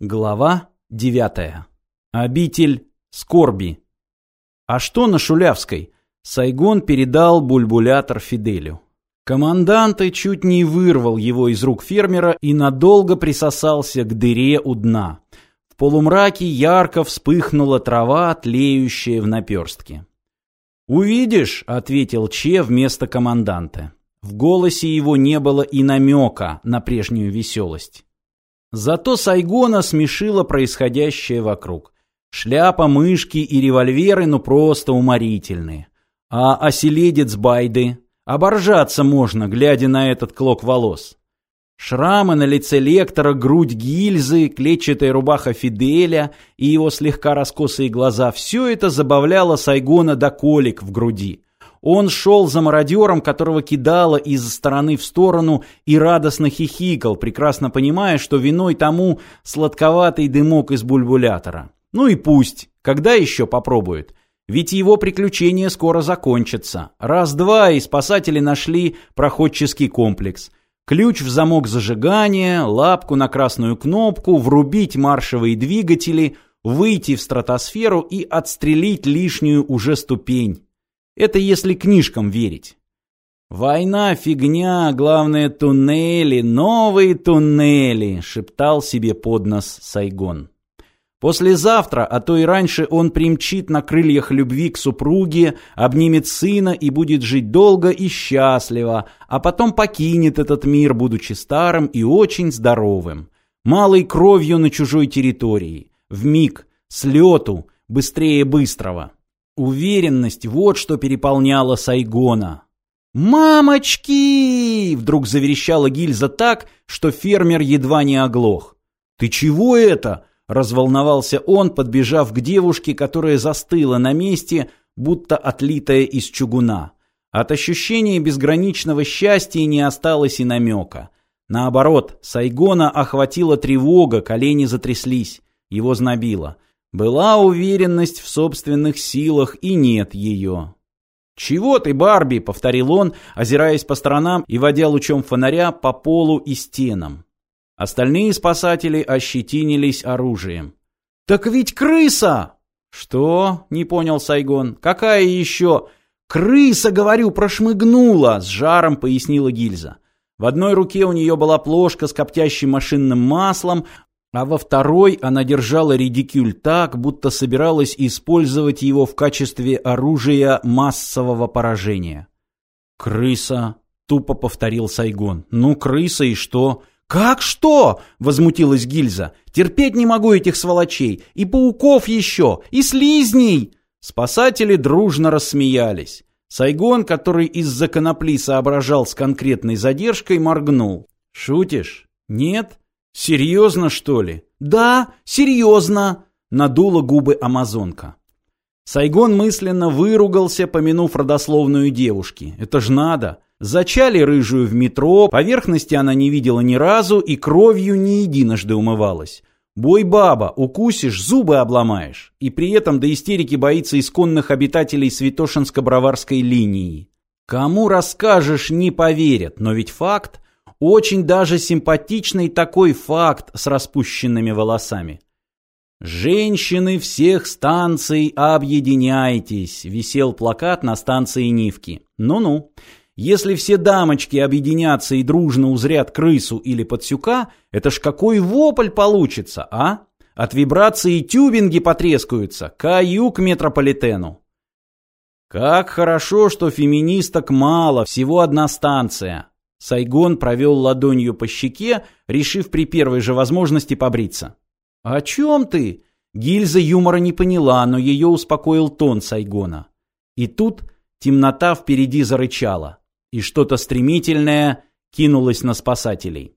Глава девятая. Обитель скорби. А что на Шулявской? Сайгон передал бульбулятор Фиделю. Командант чуть не вырвал его из рук фермера и надолго присосался к дыре у дна. В полумраке ярко вспыхнула трава, тлеющая в наперстке. «Увидишь», — ответил Че вместо команданта. В голосе его не было и намека на прежнюю веселость. Зато Сайгона смешило происходящее вокруг. Шляпа, мышки и револьверы ну просто уморительные. А оселедец Байды? Оборжаться можно, глядя на этот клок волос. Шрамы на лице лектора, грудь гильзы, клетчатая рубаха Фиделя и его слегка раскосые глаза – все это забавляло Сайгона до колик в груди. Он шел за мародером, которого кидало из стороны в сторону и радостно хихикал, прекрасно понимая, что виной тому сладковатый дымок из бульбулятора. Ну и пусть, когда еще попробует. Ведь его приключения скоро закончатся. Раз-два и спасатели нашли проходческий комплекс. Ключ в замок зажигания, лапку на красную кнопку, врубить маршевые двигатели, выйти в стратосферу и отстрелить лишнюю уже ступень. Это если книжкам верить. «Война – фигня, главное – туннели, новые туннели», – шептал себе под нос Сайгон. Послезавтра, а то и раньше, он примчит на крыльях любви к супруге, обнимет сына и будет жить долго и счастливо, а потом покинет этот мир, будучи старым и очень здоровым. Малой кровью на чужой территории. В миг, с лету, быстрее быстрого. Уверенность – вот что переполняло Сайгона. «Мамочки!» – вдруг заверещала гильза так, что фермер едва не оглох. «Ты чего это?» – разволновался он, подбежав к девушке, которая застыла на месте, будто отлитая из чугуна. От ощущения безграничного счастья не осталось и намека. Наоборот, Сайгона охватила тревога, колени затряслись, его знобило. Была уверенность в собственных силах, и нет ее. «Чего ты, Барби?» — повторил он, озираясь по сторонам и водя лучом фонаря по полу и стенам. Остальные спасатели ощетинились оружием. «Так ведь крыса!» «Что?» — не понял Сайгон. «Какая еще?» «Крыса, говорю, прошмыгнула!» — с жаром пояснила гильза. В одной руке у нее была плошка с коптящим машинным маслом, а во второй она держала редикюль так, будто собиралась использовать его в качестве оружия массового поражения. «Крыса!» — тупо повторил Сайгон. «Ну, крыса и что?» «Как что?» — возмутилась Гильза. «Терпеть не могу этих сволочей! И пауков еще! И слизней!» Спасатели дружно рассмеялись. Сайгон, который из-за конопли соображал с конкретной задержкой, моргнул. «Шутишь? Нет?» «Серьезно, что ли?» «Да, серьезно!» — надула губы амазонка. Сайгон мысленно выругался, помянув родословную девушки. «Это ж надо!» Зачали рыжую в метро, поверхности она не видела ни разу и кровью не единожды умывалась. Бой баба, укусишь, зубы обломаешь. И при этом до истерики боится исконных обитателей Святошинско-Броварской линии. Кому расскажешь, не поверят, но ведь факт. Очень даже симпатичный такой факт с распущенными волосами. «Женщины всех станций, объединяйтесь!» – висел плакат на станции Нивки. «Ну-ну, если все дамочки объединятся и дружно узрят крысу или подсюка, это ж какой вопль получится, а? От вибрации тюбинги потрескаются, каю к метрополитену». «Как хорошо, что феминисток мало, всего одна станция», Сайгон провел ладонью по щеке, решив при первой же возможности побриться. «О чем ты?» Гильза юмора не поняла, но ее успокоил тон Сайгона. И тут темнота впереди зарычала, и что-то стремительное кинулось на спасателей.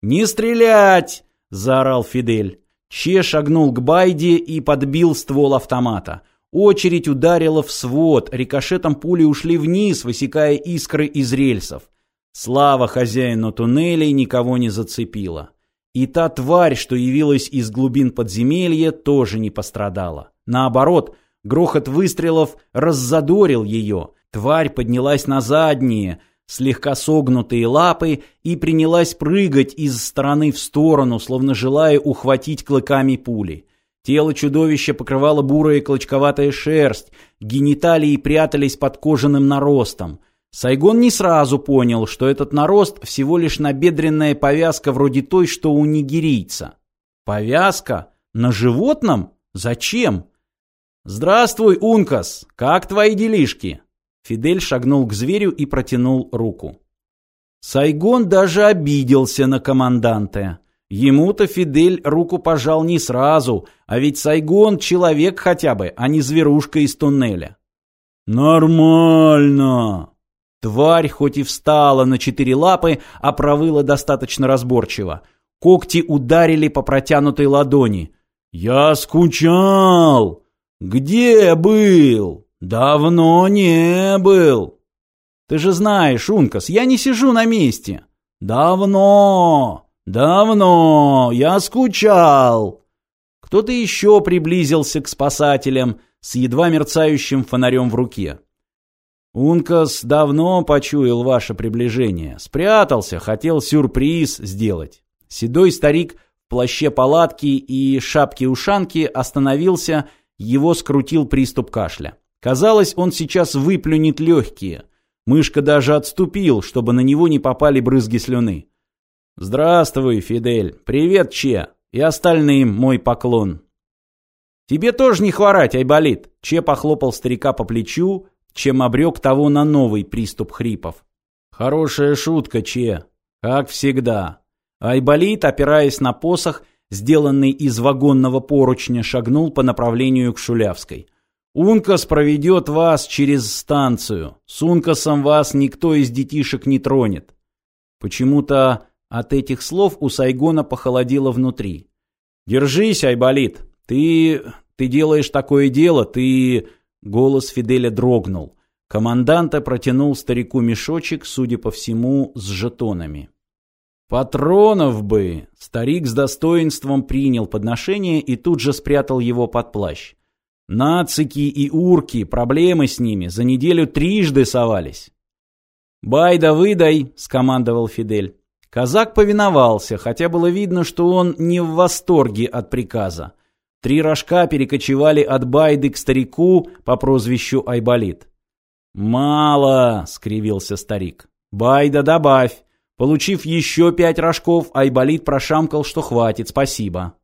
«Не стрелять!» – заорал Фидель. Че шагнул к Байде и подбил ствол автомата. Очередь ударила в свод, рикошетом пули ушли вниз, высекая искры из рельсов. Слава хозяину туннелей никого не зацепила. И та тварь, что явилась из глубин подземелья, тоже не пострадала. Наоборот, грохот выстрелов раззадорил ее. Тварь поднялась на задние, слегка согнутые лапы и принялась прыгать из стороны в сторону, словно желая ухватить клыками пули. Тело чудовища покрывало бурая клочковатая шерсть, гениталии прятались под кожаным наростом. Сайгон не сразу понял, что этот нарост всего лишь набедренная повязка вроде той, что у нигерийца. Повязка? На животном? Зачем? «Здравствуй, Ункас! Как твои делишки?» Фидель шагнул к зверю и протянул руку. Сайгон даже обиделся на команданта. Ему-то Фидель руку пожал не сразу, а ведь Сайгон человек хотя бы, а не зверушка из туннеля. «Нормально!» Тварь хоть и встала на четыре лапы, а провыла достаточно разборчиво. Когти ударили по протянутой ладони. «Я скучал! Где был? Давно не был!» «Ты же знаешь, Ункас, я не сижу на месте!» «Давно! Давно! Я скучал!» Кто-то еще приблизился к спасателям с едва мерцающим фонарем в руке. Ункас давно почуял ваше приближение. Спрятался, хотел сюрприз сделать. Седой старик в плаще палатки и шапке-ушанки остановился, его скрутил приступ кашля. Казалось, он сейчас выплюнет легкие. Мышка даже отступил, чтобы на него не попали брызги слюны. «Здравствуй, Фидель. Привет, Че. И остальным мой поклон». «Тебе тоже не хворать, Айболит!» Че похлопал старика по плечу, чем обрек того на новый приступ хрипов. «Хорошая шутка, Че. Как всегда». Айболит, опираясь на посох, сделанный из вагонного поручня, шагнул по направлению к Шулявской. «Ункас проведет вас через станцию. С Ункасом вас никто из детишек не тронет». Почему-то от этих слов у Сайгона похолодело внутри. «Держись, Айболит. Ты... ты делаешь такое дело, ты...» Голос Фиделя дрогнул. Команданта протянул старику мешочек, судя по всему, с жетонами. «Патронов бы!» Старик с достоинством принял подношение и тут же спрятал его под плащ. «Нацики и урки, проблемы с ними, за неделю трижды совались». «Бай да выдай!» — скомандовал Фидель. Казак повиновался, хотя было видно, что он не в восторге от приказа. Три рожка перекочевали от Байды к старику по прозвищу Айболит. «Мало!» — скривился старик. «Байда добавь!» Получив еще пять рожков, Айболит прошамкал, что хватит, спасибо.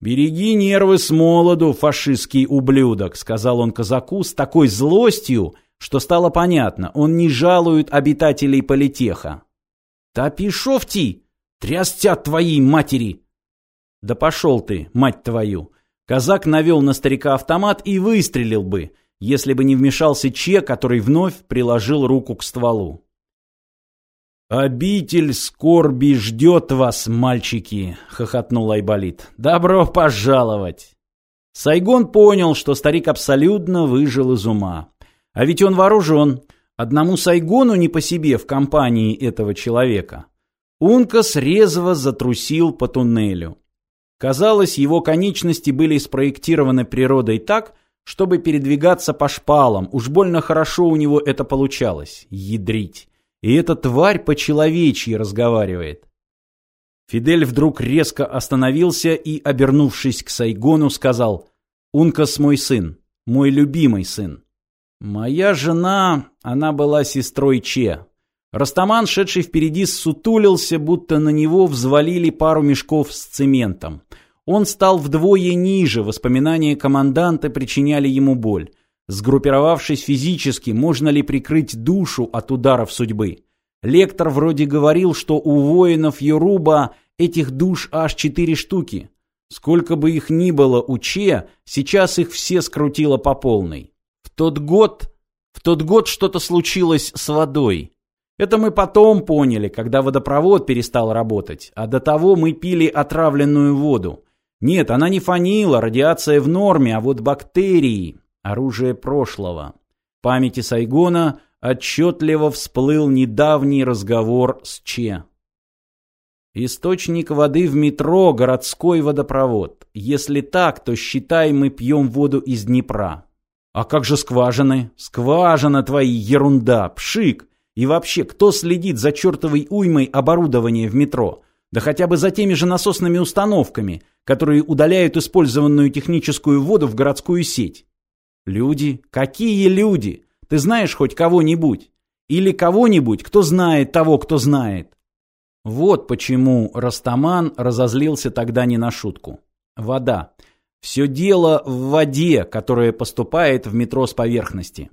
«Береги нервы с молоду, фашистский ублюдок», — сказал он казаку с такой злостью, что стало понятно, он не жалует обитателей политеха. «Та пишовти! Трястя твоей матери!» «Да пошел ты, мать твою!» Казак навел на старика автомат и выстрелил бы, если бы не вмешался Че, который вновь приложил руку к стволу. «Обитель скорби ждет вас, мальчики!» — хохотнул Айболит. «Добро пожаловать!» Сайгон понял, что старик абсолютно выжил из ума. А ведь он вооружен. Одному Сайгону не по себе в компании этого человека. Ункас резво затрусил по туннелю. Казалось, его конечности были спроектированы природой так, чтобы передвигаться по шпалам. Уж больно хорошо у него это получалось. Ядрить. И эта тварь по-человечьи разговаривает. Фидель вдруг резко остановился и, обернувшись к Сайгону, сказал «Ункас мой сын, мой любимый сын». Моя жена, она была сестрой Че. Растаман, шедший впереди, сутулился, будто на него взвалили пару мешков с цементом. Он стал вдвое ниже, воспоминания команданта причиняли ему боль. Сгруппировавшись физически, можно ли прикрыть душу от ударов судьбы? Лектор вроде говорил, что у воинов Йоруба этих душ аж четыре штуки. Сколько бы их ни было у Че, сейчас их все скрутило по полной. В тот год... В тот год что-то случилось с водой. Это мы потом поняли, когда водопровод перестал работать, а до того мы пили отравленную воду. Нет, она не фанила, радиация в норме, а вот бактерии оружие прошлого. В памяти Сайгона отчетливо всплыл недавний разговор с Че. Источник воды в метро – городской водопровод. Если так, то считай, мы пьем воду из Днепра. А как же скважины? Скважина твои, ерунда, пшик. И вообще, кто следит за чертовой уймой оборудования в метро? Да хотя бы за теми же насосными установками, которые удаляют использованную техническую воду в городскую сеть. Люди? Какие люди? Ты знаешь хоть кого-нибудь? Или кого-нибудь, кто знает того, кто знает? Вот почему Растаман разозлился тогда не на шутку. Вода. Все дело в воде, которая поступает в метро с поверхности.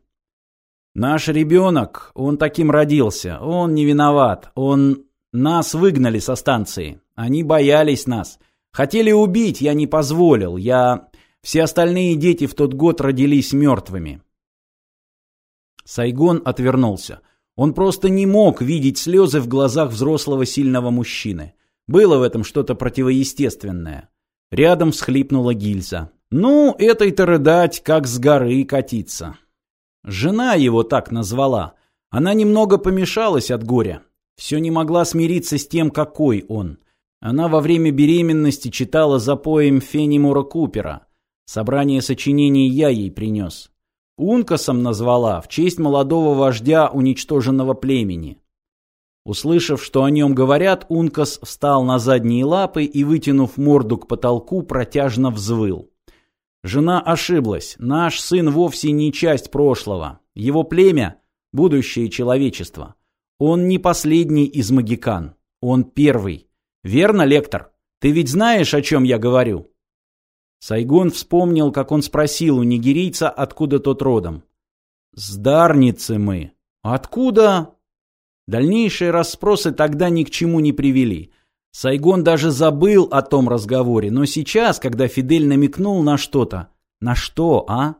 Наш ребенок, он таким родился, он не виноват, он... Нас выгнали со станции, они боялись нас. Хотели убить, я не позволил, я... Все остальные дети в тот год родились мертвыми. Сайгон отвернулся. Он просто не мог видеть слезы в глазах взрослого сильного мужчины. Было в этом что-то противоестественное. Рядом всхлипнула гильза. «Ну, этой-то рыдать, как с горы катиться». Жена его так назвала. Она немного помешалась от горя. Все не могла смириться с тем, какой он. Она во время беременности читала за поем Фенимура Купера. Собрание сочинений я ей принес. Ункасом назвала в честь молодого вождя уничтоженного племени. Услышав, что о нем говорят, Ункас встал на задние лапы и, вытянув морду к потолку, протяжно взвыл. Жена ошиблась. Наш сын вовсе не часть прошлого. Его племя – будущее человечества. Он не последний из магикан. Он первый. Верно, лектор? Ты ведь знаешь, о чем я говорю?» Сайгон вспомнил, как он спросил у нигерийца, откуда тот родом. «С Дарницы мы». «Откуда?» Дальнейшие расспросы тогда ни к чему не привели – Сайгон даже забыл о том разговоре, но сейчас, когда Фидель намекнул на что-то... На что, а?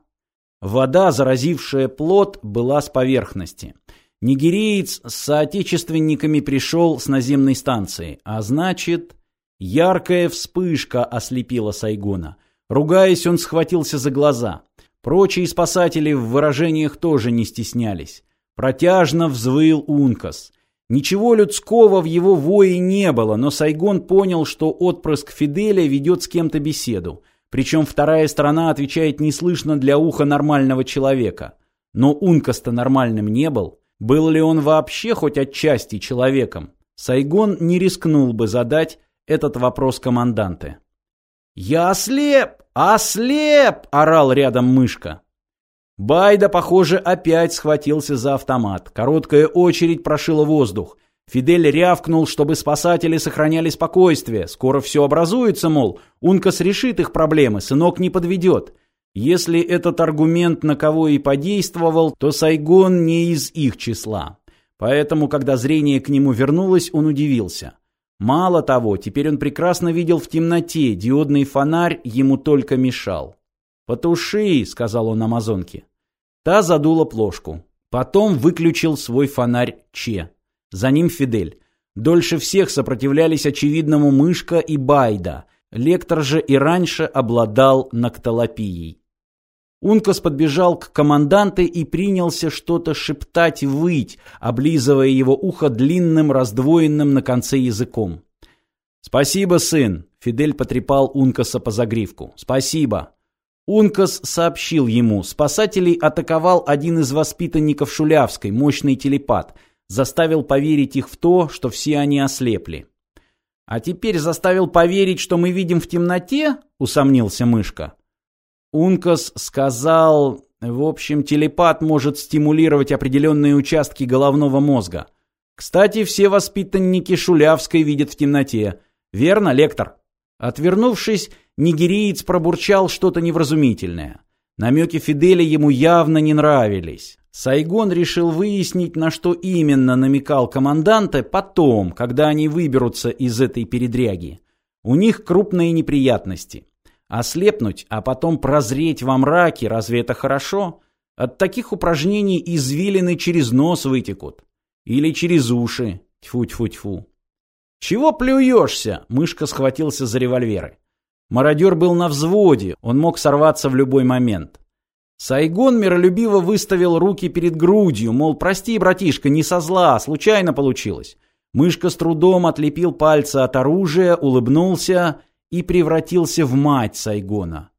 Вода, заразившая плод, была с поверхности. Нигериец с соотечественниками пришел с наземной станции, а значит... Яркая вспышка ослепила Сайгона. Ругаясь, он схватился за глаза. Прочие спасатели в выражениях тоже не стеснялись. Протяжно взвыл Ункас. Ничего людского в его вое не было, но Сайгон понял, что отпрыск Фиделя ведет с кем-то беседу. Причем вторая сторона отвечает неслышно для уха нормального человека. Но Ункаста нормальным не был. Был ли он вообще хоть отчасти человеком? Сайгон не рискнул бы задать этот вопрос команданте. «Я ослеп! Ослеп!» – орал рядом мышка. Байда, похоже, опять схватился за автомат. Короткая очередь прошила воздух. Фидель рявкнул, чтобы спасатели сохраняли спокойствие. Скоро все образуется, мол, Ункас решит их проблемы, сынок не подведет. Если этот аргумент на кого и подействовал, то Сайгон не из их числа. Поэтому, когда зрение к нему вернулось, он удивился. Мало того, теперь он прекрасно видел в темноте, диодный фонарь ему только мешал. «Потуши», — сказал он амазонке. Та задула плошку. Потом выключил свой фонарь Че. За ним Фидель. Дольше всех сопротивлялись очевидному Мышка и Байда. Лектор же и раньше обладал нактолопией. Ункас подбежал к команданте и принялся что-то шептать и выть, облизывая его ухо длинным, раздвоенным на конце языком. «Спасибо, сын!» — Фидель потрепал Ункаса по загривку. «Спасибо!» Ункас сообщил ему, спасателей атаковал один из воспитанников Шулявской, мощный телепат, заставил поверить их в то, что все они ослепли. «А теперь заставил поверить, что мы видим в темноте?» — усомнился Мышка. Ункас сказал, в общем, телепат может стимулировать определенные участки головного мозга. Кстати, все воспитанники Шулявской видят в темноте. Верно, лектор? Отвернувшись, нигериец пробурчал что-то невразумительное. Намеки Фиделя ему явно не нравились. Сайгон решил выяснить, на что именно намекал команданте потом, когда они выберутся из этой передряги. У них крупные неприятности. Ослепнуть, а потом прозреть во мраке, разве это хорошо? От таких упражнений извилины через нос вытекут. Или через уши. Тьфу-тьфу-тьфу. «Чего плюешься?» – мышка схватился за револьверы. Мародер был на взводе, он мог сорваться в любой момент. Сайгон миролюбиво выставил руки перед грудью, мол, прости, братишка, не со зла, случайно получилось. Мышка с трудом отлепил пальцы от оружия, улыбнулся и превратился в мать Сайгона.